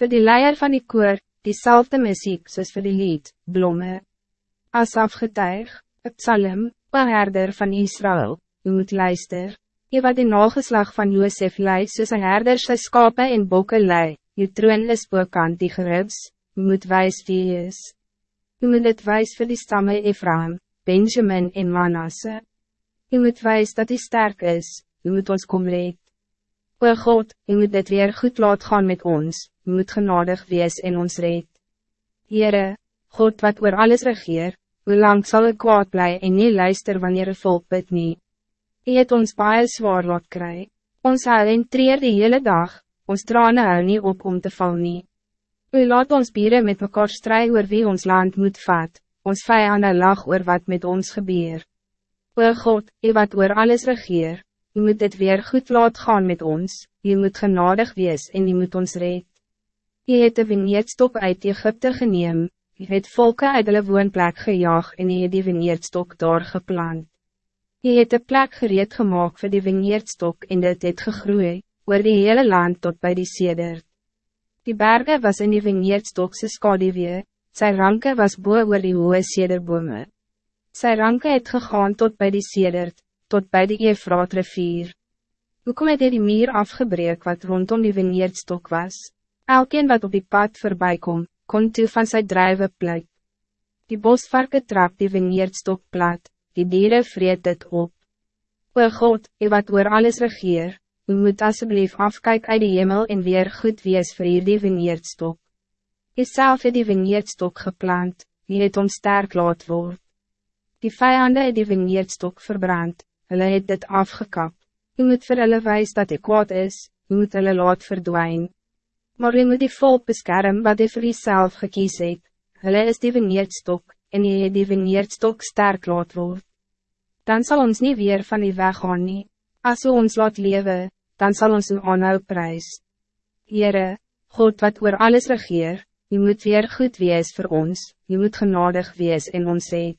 Voor die leier van die koor, diezelfde muziek soos voor die lied, blomme. Asaf getuig, het psalm, o herder van Israël, u moet luister. Je wat die nageslag van Josef lei soos een herder sy skape en bokke lei, je troon is boekant die geribs, u moet wijs wie is. U moet het wijs vir die stamme Ephraim, Benjamin en Manasse. U moet wijs dat hij sterk is, u moet ons kom red. O God, u moet dit weer goed laat gaan met ons, u moet genadig wees en ons red. Heere, God wat oor alles regeer, hoe lang zal ik kwaad blij en nie luister wanneer een volk bid nie. Hy het ons baie zwaar laat kry, ons huil en treer die hele dag, ons trane hou nie op om te val nie. U laat ons bieren met mekaar stry oor wie ons land moet vat, ons vijanden lag oor wat met ons gebeur. O God, hy wat oor alles regeer, u moet dit weer goed laat gaan met ons, u moet genadig wees en u moet ons red. Hy het de vineerdstok uit Egypte geneem, hy het volke uit hulle woonplek gejaag en hy het die vineerdstok daar geplant. Hy het een plek gereed gemaakt voor die vineerdstok en dit het gegroeid oor die hele land tot bij die sedert. Die bergen was in die vineerdstokse skadewee, sy ranke was boe oor die hoge sederbome. Sy ranke het gegaan tot bij die sedert, tot bij die Efraat rivier. Hoekom het hy die meer afgebreek wat rondom die vineerdstok was? Elkeen wat op die pad voorbij kom, kon toe van sy drijven pluk. Die bosvarke trap die vineerdstok plat, die dieren vreet dit op. O God, jy wat oor alles regeer, u moet alsjeblieft afkijk uit die hemel en weer goed wees vir hier die vineerdstok. Jy self het die vineerdstok geplant, jy het om sterk laat word. Die vijanden het die vineerdstok verbrand, hulle het dit afgekap. U moet vir hulle wijs dat ik kwaad is, u moet hulle laat verdwijn. Maar u moet die volk beskerm wat hy vir jezelf gekies het, hulle is die vineerdstok, en jy het die vineerdstok sterk laat word. Dan zal ons niet weer van die weg gaan nie, as u ons laat leven, dan zal ons u aanhou prijs. Heere, God wat oor alles regeer, u moet weer goed wees voor ons, u moet genadig wees in ons red.